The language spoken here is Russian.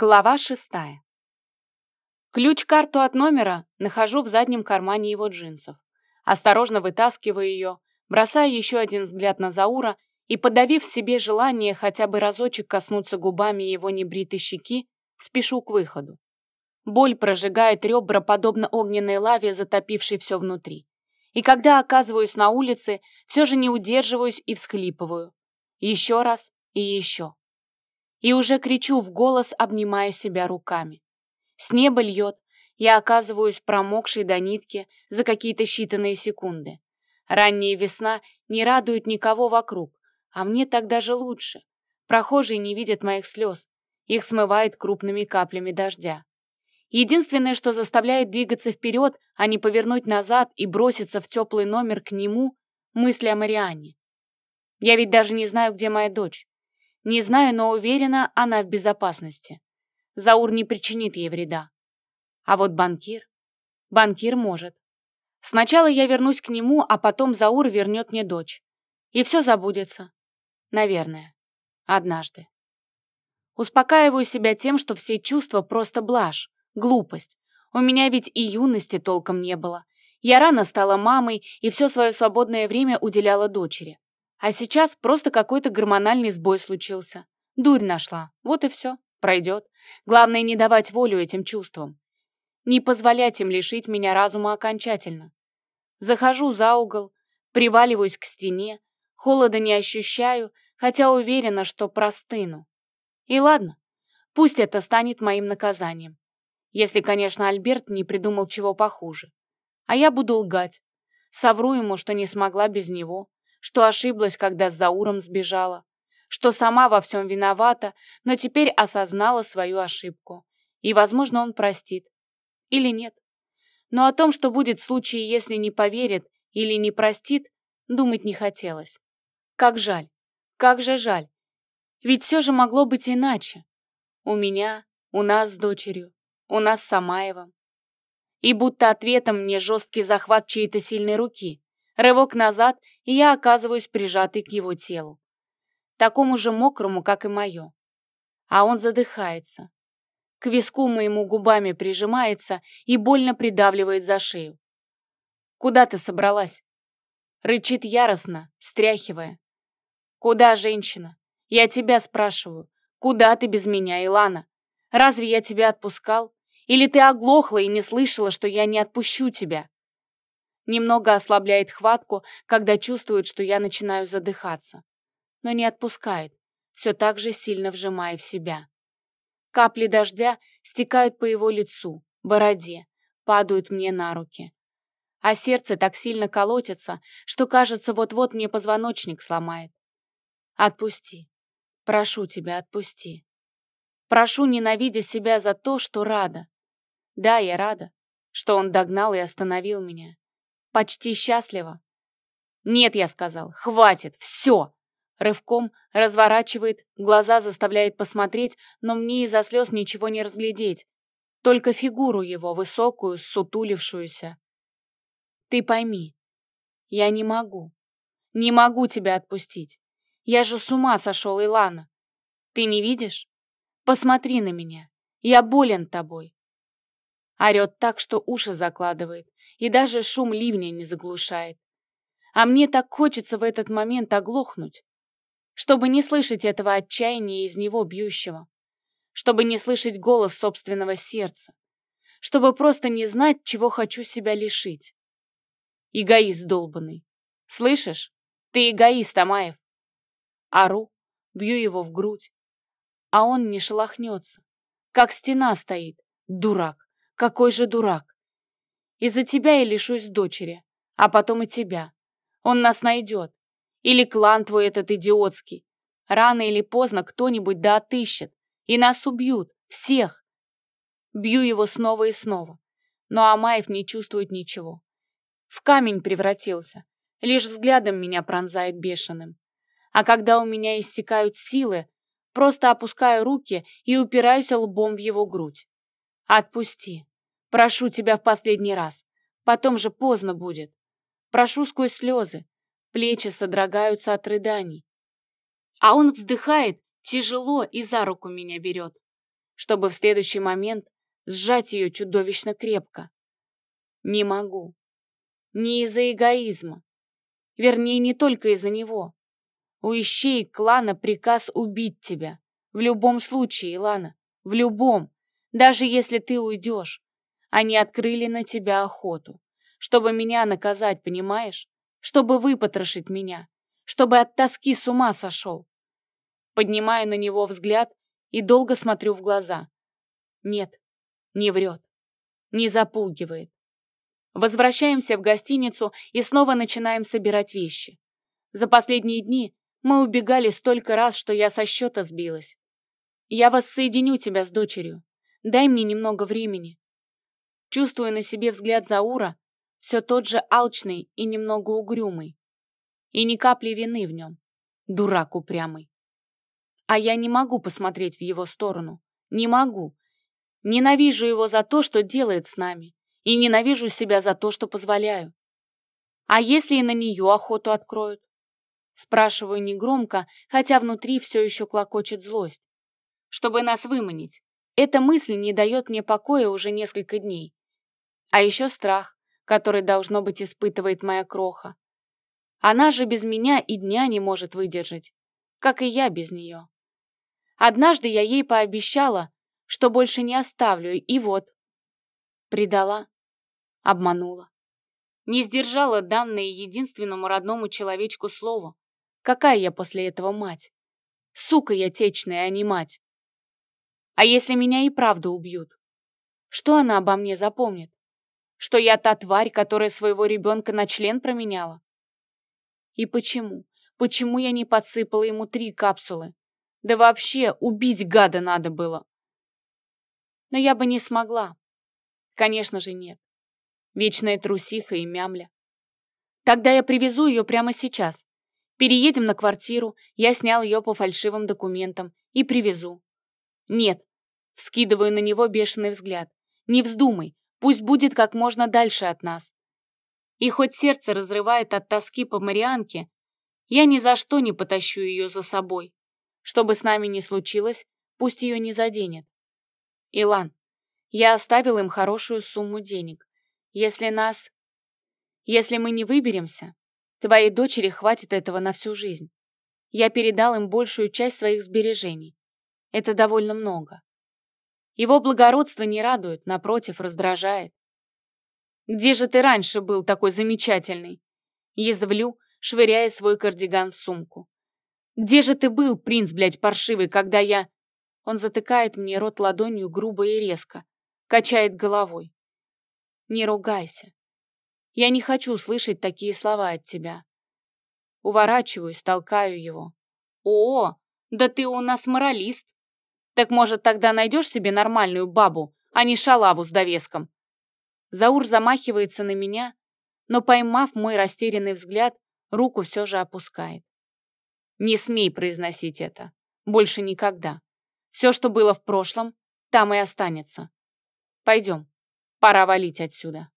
Глава шестая. Ключ-карту от номера нахожу в заднем кармане его джинсов. Осторожно вытаскиваю ее, бросаю еще один взгляд на Заура и, подавив себе желание хотя бы разочек коснуться губами его небритой щеки, спешу к выходу. Боль прожигает ребра, подобно огненной лаве, затопившей все внутри. И когда оказываюсь на улице, все же не удерживаюсь и всхлипываю. Еще раз и еще и уже кричу в голос, обнимая себя руками. С неба льет, я оказываюсь промокшей до нитки за какие-то считанные секунды. Ранняя весна не радует никого вокруг, а мне так даже лучше. Прохожие не видят моих слез, их смывает крупными каплями дождя. Единственное, что заставляет двигаться вперед, а не повернуть назад и броситься в теплый номер к нему, мысли о Марианне. Я ведь даже не знаю, где моя дочь. Не знаю, но уверена, она в безопасности. Заур не причинит ей вреда. А вот банкир... Банкир может. Сначала я вернусь к нему, а потом Заур вернет мне дочь. И все забудется. Наверное. Однажды. Успокаиваю себя тем, что все чувства просто блажь, глупость. У меня ведь и юности толком не было. Я рано стала мамой и все свое свободное время уделяла дочери. А сейчас просто какой-то гормональный сбой случился. Дурь нашла. Вот и все. Пройдет. Главное, не давать волю этим чувствам. Не позволять им лишить меня разума окончательно. Захожу за угол, приваливаюсь к стене, холода не ощущаю, хотя уверена, что простыну. И ладно, пусть это станет моим наказанием. Если, конечно, Альберт не придумал чего похуже. А я буду лгать. Совру ему, что не смогла без него, что ошиблась, когда с Зауром сбежала, что сама во всем виновата, но теперь осознала свою ошибку. И, возможно, он простит. Или нет. Но о том, что будет в случае, если не поверит или не простит, думать не хотелось. Как жаль, как же жаль. Ведь все же могло быть иначе. У меня, у нас с дочерью, у нас с Самаевым. И будто ответом мне жесткий захват чьей-то сильной руки. Рывок назад, и я оказываюсь прижатой к его телу. Такому же мокрому, как и мое. А он задыхается. К виску моему губами прижимается и больно придавливает за шею. «Куда ты собралась?» Рычит яростно, стряхивая. «Куда, женщина? Я тебя спрашиваю. Куда ты без меня, Илана? Разве я тебя отпускал? Или ты оглохла и не слышала, что я не отпущу тебя?» Немного ослабляет хватку, когда чувствует, что я начинаю задыхаться. Но не отпускает, все так же сильно вжимая в себя. Капли дождя стекают по его лицу, бороде, падают мне на руки. А сердце так сильно колотится, что кажется, вот-вот мне позвоночник сломает. Отпусти. Прошу тебя, отпусти. Прошу, ненавидя себя за то, что рада. Да, я рада, что он догнал и остановил меня почти счастлива. «Нет», — я сказал, — «хватит, все!» Рывком разворачивает, глаза заставляет посмотреть, но мне из-за слез ничего не разглядеть. Только фигуру его, высокую, сутулившуюся. «Ты пойми, я не могу. Не могу тебя отпустить. Я же с ума сошел, Илана. Ты не видишь? Посмотри на меня. Я болен тобой. Орет так, что уши закладывает, и даже шум ливня не заглушает. А мне так хочется в этот момент оглохнуть, чтобы не слышать этого отчаяния из него бьющего, чтобы не слышать голос собственного сердца, чтобы просто не знать, чего хочу себя лишить. Эгоист долбанный. Слышишь? Ты эгоист, Амаев. Ору, бью его в грудь, а он не шелохнется, как стена стоит, дурак. Какой же дурак. Из-за тебя я лишусь дочери, а потом и тебя. Он нас найдет. Или клан твой этот идиотский. Рано или поздно кто-нибудь да отыщет. И нас убьют. Всех. Бью его снова и снова. Но Амаев не чувствует ничего. В камень превратился. Лишь взглядом меня пронзает бешеным. А когда у меня иссякают силы, просто опускаю руки и упираюсь лбом в его грудь. Отпусти. Прошу тебя в последний раз. Потом же поздно будет. Прошу сквозь слезы. Плечи содрогаются от рыданий. А он вздыхает, тяжело и за руку меня берет. чтобы в следующий момент сжать ее чудовищно крепко. Не могу. Не из-за эгоизма. Вернее, не только из-за него. У ищей клана приказ убить тебя. В любом случае, Илана. В любом. Даже если ты уйдешь. Они открыли на тебя охоту. Чтобы меня наказать, понимаешь? Чтобы выпотрошить меня. Чтобы от тоски с ума сошел. Поднимаю на него взгляд и долго смотрю в глаза. Нет, не врет. Не запугивает. Возвращаемся в гостиницу и снова начинаем собирать вещи. За последние дни мы убегали столько раз, что я со счета сбилась. Я воссоединю тебя с дочерью. Дай мне немного времени. Чувствую на себе взгляд Заура, все тот же алчный и немного угрюмый. И ни капли вины в нем. Дурак упрямый. А я не могу посмотреть в его сторону. Не могу. Ненавижу его за то, что делает с нами. И ненавижу себя за то, что позволяю. А если и на нее охоту откроют? Спрашиваю негромко, хотя внутри все еще клокочет злость. Чтобы нас выманить. Эта мысль не дает мне покоя уже несколько дней. А еще страх, который, должно быть, испытывает моя кроха. Она же без меня и дня не может выдержать, как и я без нее. Однажды я ей пообещала, что больше не оставлю, и вот. Предала, обманула. Не сдержала данное единственному родному человечку слово. Какая я после этого мать? Сука я течная, а не мать. А если меня и правда убьют? Что она обо мне запомнит? Что я та тварь, которая своего ребенка на член променяла? И почему? Почему я не подсыпала ему три капсулы? Да вообще, убить гада надо было. Но я бы не смогла. Конечно же, нет. Вечная трусиха и мямля. Тогда я привезу ее прямо сейчас. Переедем на квартиру, я снял ее по фальшивым документам и привезу. Нет. Вскидываю на него бешеный взгляд. Не вздумай, пусть будет как можно дальше от нас. И хоть сердце разрывает от тоски по Марианке, я ни за что не потащу ее за собой. Что бы с нами ни случилось, пусть ее не заденет. Илан, я оставил им хорошую сумму денег. Если нас... Если мы не выберемся, твоей дочери хватит этого на всю жизнь. Я передал им большую часть своих сбережений. Это довольно много. Его благородство не радует, напротив, раздражает. «Где же ты раньше был такой замечательный?» Язвлю, швыряя свой кардиган в сумку. «Где же ты был, принц, блядь, паршивый, когда я...» Он затыкает мне рот ладонью грубо и резко, качает головой. Не ругайся. Я не хочу слышать такие слова от тебя. Уворачиваюсь, толкаю его. О, да ты у нас моралист. Так может, тогда найдешь себе нормальную бабу, а не шалаву с довеском? Заур замахивается на меня, но, поймав мой растерянный взгляд, руку все же опускает. Не смей произносить это. Больше никогда. Все, что было в прошлом, там и останется. Пойдем, пора валить отсюда.